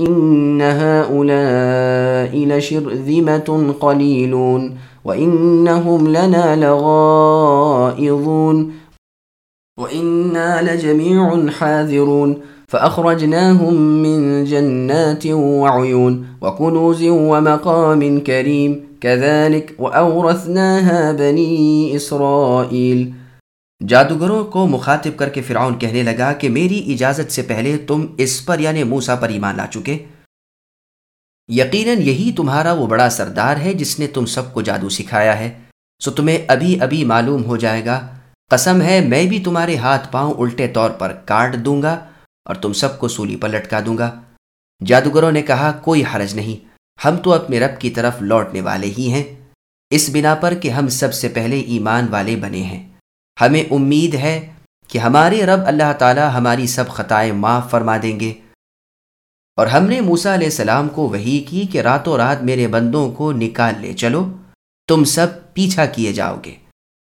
إن هؤلاء لشرذمة قليلون وإنهم لنا لغائظون وإنا لجميع حاذرون فأخرجناهم من جنات وعيون وكنوز ومقام كريم كذلك وأورثناها بني إسرائيل جادوگروں کو مخاطب کر کے فرعون کہنے لگا کہ میری اجازت سے پہلے تم اس پر یعنی موسا پر ایمان لا چکے۔ یقیناً یہی تمہارا وہ بڑا سردار ہے جس نے تم سب کو جادو سکھایا ہے۔ سو تمہیں ابھی ابھی معلوم ہو جائے گا۔ قسم ہے، میں بھی تمہارے ہاتھ پاؤں الٹے طور پر کاٹ دوں گا اور تم سب کو سولی پر لٹکا دوں گا۔ جادوگروں نے کہا، کوئی حرج نہیں۔ ہم تو اپنے رب کی طرف لوٹنے والے ہی ہیں۔ اس بنا پر کہ ہم سب سے پہلے ایمان والے بنے ہیں۔ ہمیں امید ہے کہ ہمارے رب اللہ تعالی ہماری سب خطائیں معاف فرما دیں گے۔ اور ہم نے موسا علیہ السلام کو وہی کی کہ راتوں رات میرے بندوں کو نکال لے چلو، تم سب پیچھا کیے جاؤ گے۔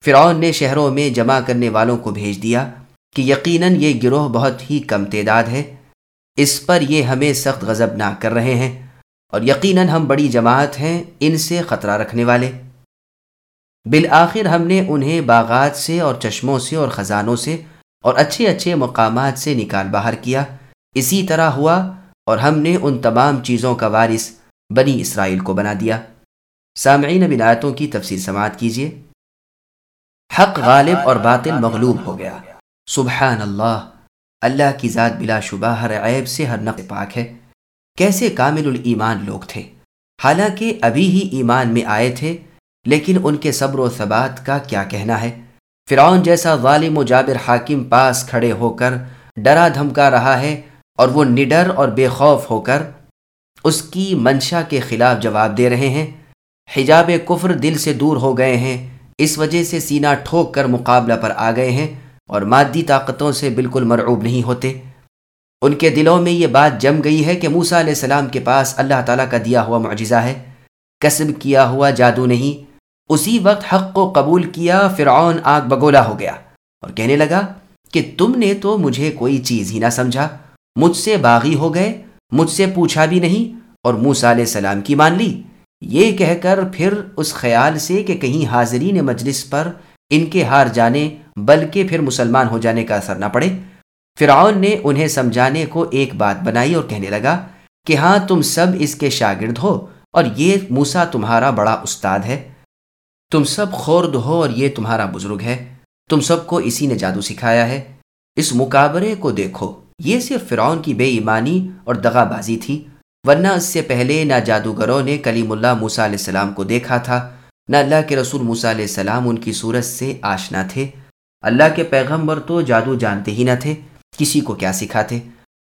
فرعون نے شہروں میں جمع کرنے والوں کو بھیج دیا کہ یقیناً یہ گروہ بہت ہی کم تعداد ہے۔ اس پر یہ ہمیں سخت غضب نہ کر رہے ہیں اور یقیناً ہم بڑی جماعت ہیں ان سے خطرہ رکھنے والے۔ بالآخر ہم نے انہیں باغات سے اور چشموں سے اور خزانوں سے اور اچھے اچھے مقامات سے نکال باہر کیا۔ اسی طرح ہوا اور ہم نے ان تمام چیزوں کا وارث بنی اسرائیل کو بنا دیا۔ سامعین بنایتوں کی تفصیل سماعت کیجیے۔ حق غالب اور باطل مغلوب ہو گیا۔ سبحان اللہ اللہ کی ذات بلا شبہ ہر عیب سے ہر نقل پاک ہے۔ کیسے کامل الایمان لوگ تھے۔ حالانکہ ابھی ہی ایمان میں آئے تھے۔ لیکن ان کے صبر و ثبات کا کیا کہنا ہے؟ فرعون جیسا ظالم و جابر حاکم پاس کھڑے ہو کر ڈرا دھمکا رہا ہے اور وہ نڈر اور بے خوف ہو کر اس کی منشا کے خلاف جواب دے رہے ہیں۔ حجاب کفر دل سے دور ہو گئے ہیں، اس وجہ سے سینہ ٹھوک کر مقابلہ پر آ گئے ہیں اور مادی طاقتوں سے بالکل مرعوب نہیں ہوتے۔ ان کے دلوں میں یہ بات جم گئی ہے کہ موسا علیہ السلام کے پاس اللہ تعالیٰ کا دیا ہوا معجزہ ہے۔ کسب کیا ہوا جادو نہیں اسی وقت حق کو قبول کیا، فرعون آگ بگولا ہو گیا اور کہنے لگا کہ تم نے تو مجھے کوئی چیز ہی نہ سمجھا، مجھ سے باغی ہو گئے، مجھ سے پوچھا بھی نہیں اور موسا علیہ السلام کی مان لی۔ یہ کہہ کر پھر اس خیال سے کہ کہیں حاضرین مجلس پر ان کے ہار جانے، بلکہ پھر مسلمان ہو جانے کا اثر نہ پڑے۔ فرعون نے انہیں سمجھانے کو ایک بات بنائی اور کہنے لگا کہ ہاں تم سب اس کے شاگرد ہو اور یہ موسا تمہارا بڑا استاد ہے۔ تم سب خورد ہو اور یہ تمہارا بزرگ ہے۔ تم سب کو اسی نے جادو سکھایا ہے۔ اس مقابرے کو دیکھو۔ یہ صرف فرعون کی بے ایمانی اور دغا بازی تھی۔ ورنہ اس سے پہلے نہ جادوگروں نے کلیم اللہ موسیٰ علیہ السلام کو دیکھا تھا، نہ اللہ کے رسول موسیٰ علیہ السلام ان کی صورت سے آشنا تھے۔ اللہ کے پیغمبر تو جادو جانتے ہی نہ تھے۔ کسی کو کیا سکھاتے؟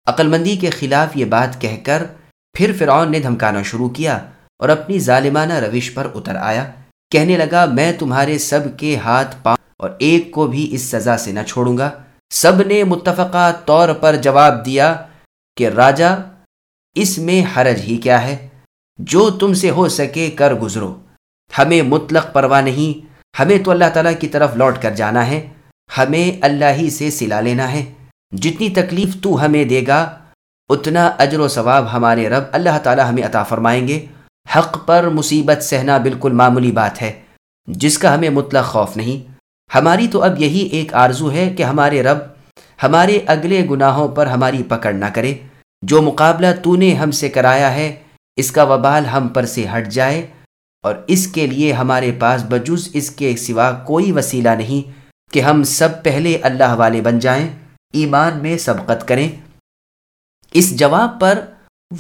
عقلمندی کے خلاف یہ بات کہہ کر پھر فرعون نے دھمکانا شروع کیا اور اپنی ظالمانہ روش پر اتر آیا۔ کہنے لگا، میں تمہارے سب کے ہاتھ پاؤں اور ایک کو بھی اس سزا سے نہ چھوڑوں گا۔ سب نے متفقہ طور پر جواب دیا کہ، راجا، اس میں حرج ہی کیا ہے۔ جو تم سے ہو سکے کر گزرو۔ ہمیں مطلق پرواہ نہیں۔ ہمیں تو اللہ تعالیٰ کی طرف لوٹ کر جانا ہے۔ ہمیں اللہ ہی سے سلا لینا ہے۔ جتنی تکلیف تو ہمیں دے گا، اتنا اجر و ثواب ہمارے رب اللہ تعالیٰ ہمیں عطا فرمائیں گے۔ حق پر مصیبت سہنا بالکل معمولی بات ہے، جس کا ہمیں مطلق خوف نہیں۔ ہماری تو اب یہی ایک آرزو ہے کہ ہمارے رب ہمارے اگلے گناہوں پر ہماری پکڑ نہ کرے۔ جو مقابلہ تو نے ہم سے کرایا ہے، اس کا وبال ہم پر سے ہٹ جائے۔ اور اس کے لیے ہمارے پاس بجز اس کے سوا کوئی وسیلہ نہیں کہ ہم سب پہلے اللہ والے بن جائیں، ایمان میں سبقت کریں۔ اس جواب پر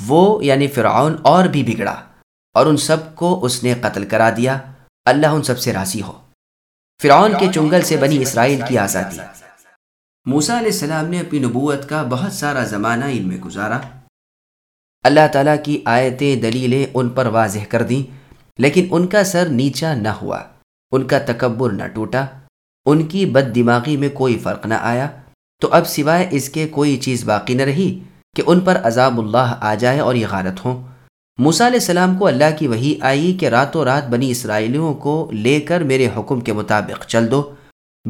وہ یعنی فرعون، اور بھی بگڑا۔ اور ان سب کو اس نے قتل کرا دیا۔ اللہ ان سب سے راضی ہو۔ فرعون کے چنگل سے بنی اسرائیل کی آزادی۔ موسا علیہ السلام نے اپنی نبوت کا بہت سارا زمانہ ان میں گزارا۔ اللہ تعالیٰ کی آیتیں، دلیلیں ان پر واضح کر دیں، لیکن ان کا سر نیچا نہ ہوا۔ ان کا تکبر نہ ٹوٹا۔ ان کی بد دماغی میں کوئی فرق نہ آیا۔ تو اب سوائے اس کے کوئی چیز باقی نہ رہی کہ ان پر عذاب اللہ آ جائے اور یہ غارت ہوں۔ موسا علیہ السلام کو اللہ کی وہی آئی کہ راتوں رات بنی اسرائیلیوں کو لے کر میرے حکم کے مطابق چل دو۔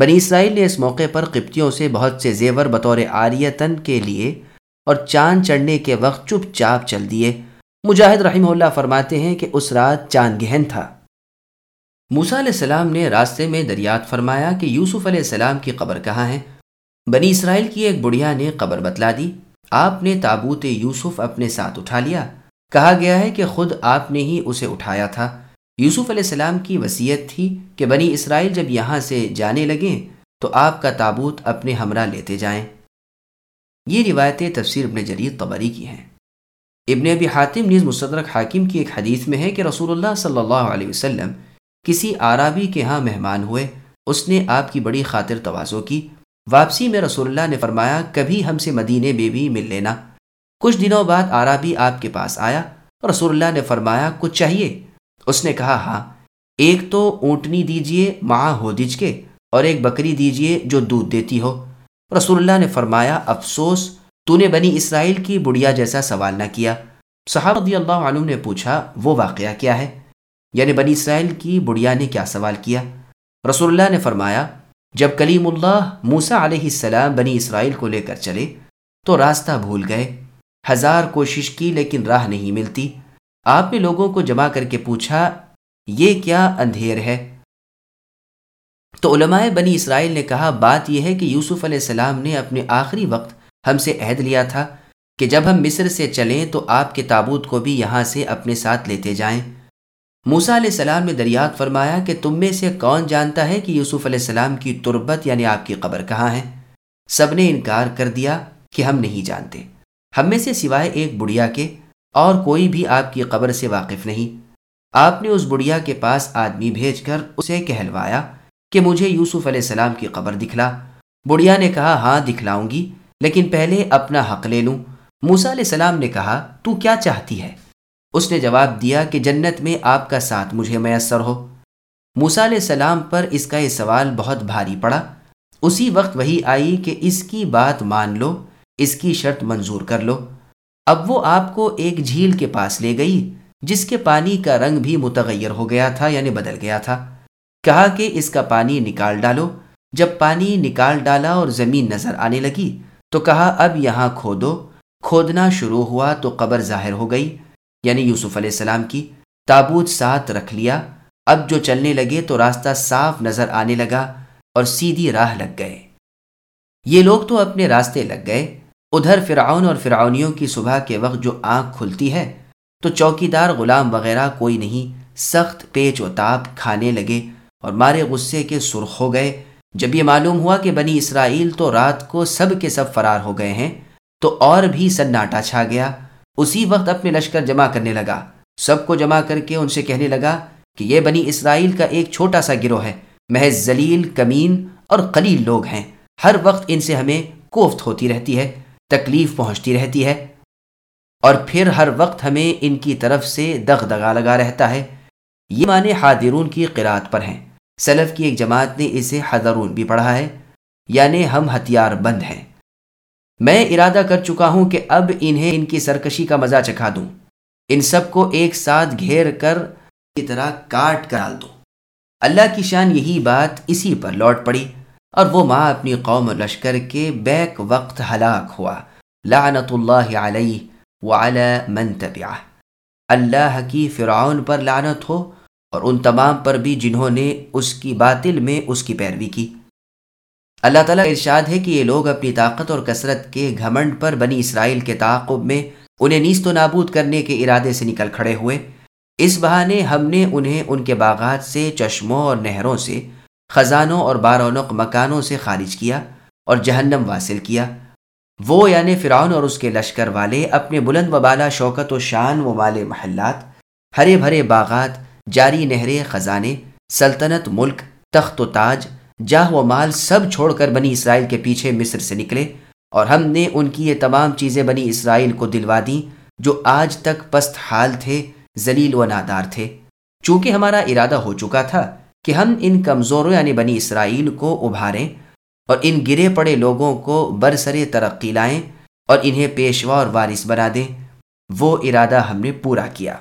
بنی اسرائیل نے اس موقع پر قبطیوں سے بہت سے زیور بطور آریتن کے لیے اور چاند چڑھنے کے وقت چپ چاپ چل دیے۔ مجاہد رحمہ اللہ فرماتے ہیں کہ اس رات چاند گہن تھا۔ موسا علیہ السلام نے راستے میں دریات فرمایا کہ یوسف علیہ السلام کی قبر کہاں ہے؟ بنی اسرائیل کی ایک بڑھیا نے قبر بتلا دی۔ آپ نے تابوت یوسف اپنے ساتھ اٹھا لیا۔ کہا گیا ہے کہ خود آپ نے ہی اسے اٹھایا تھا۔ یوسف علیہ السلام کی وصیت تھی کہ بنی اسرائیل جب یہاں سے جانے لگیں تو آپ کا تابوت اپنے ہمراہ لیتے جائیں۔ یہ روایتیں تفسیر ابن جریر قبری کی ہیں۔ ابن ابی حاتم نیز مصدرک حاکم کی ایک حدیث میں ہے کہ رسول اللہ صلی اللہ علیہ وسلم کسی آرابی کے ہاں مہمان ہوئے۔ اس نے آپ کی بڑی خاطر توازو کی۔ واپسی میں رسول اللہ نے فرمایا، کبھی ہم سے مدینے میں بھی مل لینا۔ کچھ دنوں بعد آرابی آپ کے پاس آیا رسول اللہ نے فرمایا، کچھ چاہیے؟ اس نے کہا ہاں ایک تو اونٹنی دیجیے، ماں ہو دج کے اور ایک بکری دیجیے جو دودھ دیتی ہو۔ رسول اللہ نے فرمایا، افسوس، تو نے بنی اسرائیل کی بڑھیا جیسا سوال نہ کیا۔ صحابہ رضی اللہ عنہ نے پوچھا، وہ واقعہ کیا ہے؟ یعنی بنی اسرائیل کی بڑھیا نے کیا سوال کیا؟ رسول اللہ نے فرمایا، جب کلیم اللہ موسا علیہ السلام بنی اسرائیل کو لے کر چلے، تو راستہ بھول گئے۔ ہزار کوشش کی لیکن راہ نہیں ملتی۔ آپ نے لوگوں کو جمع کر کے پوچھا، یہ کیا اندھیر ہے؟ تو علماء بنی اسرائیل نے کہا، بات یہ ہے کہ یوسف علیہ السلام نے اپنے آخری وقت ہم سے عہد لیا تھا کہ جب ہم مصر سے چلیں تو آپ کے تابوت کو بھی یہاں سے اپنے ساتھ لیتے جائیں۔ موسا علیہ السلام نے دریات فرمایا کہ تم میں سے کون جانتا ہے کہ یوسف علیہ السلام کی تربت یعنی آپ کی قبر کہاں ہے؟ سب نے انکار کر دیا کہ ہم نہیں جانتے۔ ہم میں سے سوائے ایک بڑھیا کے اور کوئی بھی آپ کی قبر سے واقف نہیں۔ آپ نے اس بڑھیا کے پاس آدمی بھیج کر اسے کہلوایا کہ مجھے یوسف علیہ السلام کی قبر دکھلا۔ بڑھیا نے کہا ہاں دکھلاؤں گی، لیکن پہلے اپنا حق لے لوں۔ موسا علیہ السلام نے کہا، تو کیا چاہتی ہے؟ اس نے جواب دیا کہ جنت میں آپ کا ساتھ مجھے میسر ہو۔ موسا علیہ السلام پر اس کا یہ سوال بہت بھاری پڑا۔ اسی وقت وہی آئی کہ اس کی بات مان لو۔ اس کی شرط منظور کر لو۔ اب وہ آپ کو ایک جھیل کے پاس لے گئی، جس کے پانی کا رنگ بھی متغیر ہو گیا تھا یعنی بدل گیا تھا۔ کہا کہ اس کا پانی نکال ڈالو۔ جب پانی نکال ڈالا اور زمین نظر آنے لگی، تو کہا، اب یہاں کھودو۔ کھودنا شروع ہوا تو قبر ظاہر ہو گئی یعنی یوسف علیہ السلام کی۔ تابوت ساتھ رکھ لیا۔ اب جو چلنے لگے تو راستہ صاف نظر آنے لگا اور سیدھی راہ لگ گئے۔ یہ لوگ تو اپنے راستے لگ گئے۔ ادھر فرعون اور فرعونیوں کی صبح کے وقت جو آنکھ کھلتی ہے، تو چوکی دار غلام وغیرہ کوئی نہیں، سخت پیچ و تاب کھانے لگے اور مارے غصے کے سرخ ہو گئے۔ جب یہ معلوم ہوا کہ بنی اسرائیل تو رات کو سب کے سب فرار ہو گئے ہیں، تو اور بھی سناٹا چھا گیا۔ اسی وقت اپنے لشکر جمع کرنے لگا۔ سب کو جمع کر کے ان سے کہنے لگا کہ یہ بنی اسرائیل کا ایک چھوٹا سا گروہ ہے۔ محض ذلیل، کمین اور قلیل لوگ ہیں۔ ہر وقت ان سے ہمیں کوفت ہوتی رہتی ہے۔ تکلیف پہنچتی رہتی ہے اور پھر ہر وقت ہمیں ان کی طرف سے دغ دغا لگا رہتا ہے۔ یہ معنی حاضرون کی قرآت پر ہیں۔ سلف کی ایک جماعت نے اسے حضرون بھی پڑھا ہے یعنی ہم ہتھیار بند ہیں۔ میں ارادہ کر چکا ہوں کہ اب انہیں ان کی سرکشی کا مزہ چکھا دوں۔ ان سب کو ایک ساتھ گھیر کر کی طرح کاٹ کر ڈال دوں اللہ کی شان یہی بات اسی پر لوٹ پڑی۔ اور وہ ماں اپنی قوم لشکر کے بیک وقت ہلاک ہوا۔ لعنت اللہ علیہ وعلی من تبعہ۔ اللہ کی فرعون پر لعنت ہو اور ان تمام پر بھی جنہوں نے اس کی باطل میں اس کی پیروی کی۔ اللہ تعالیٰ ارشاد ہے کہ یہ لوگ اپنی طاقت اور کثرت کے گھمنڈ پر بنی اسرائیل کے تعاقب میں انہیں نیست و نابود کرنے کے ارادے سے نکل کھڑے ہوئے۔ اس بہانے ہم نے انہیں ان کے باغات سے، چشموں اور نہروں سے خزانوں اور بارونق مکانوں سے خارج کیا اور جہنم واصل کیا۔ وہ یعنی فرعون اور اس کے لشکر والے اپنے بلند و بالا شوکت و شان و والے محلات، ہرے بھرے باغات، جاری نہرے خزانے، سلطنت، ملک، تخت و تاج، جاہ و مال سب چھوڑ کر بنی اسرائیل کے پیچھے مصر سے نکلے اور ہم نے ان کی یہ تمام چیزیں بنی اسرائیل کو دلوا دیں جو آج تک پست حال تھے، ذلیل و نادار تھے۔ چونکہ ہمارا ارادہ ہو چکا تھا کہ ہم ان کمزوروں یعنی بنی اسرائیل کو ابھاریں اور ان گرے پڑے لوگوں کو برسر ترقی لائیں اور انہیں پیشوا اور وارث بنا دیں، وہ ارادہ ہم نے پورا کیا۔